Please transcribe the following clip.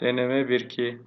Deneme 1-2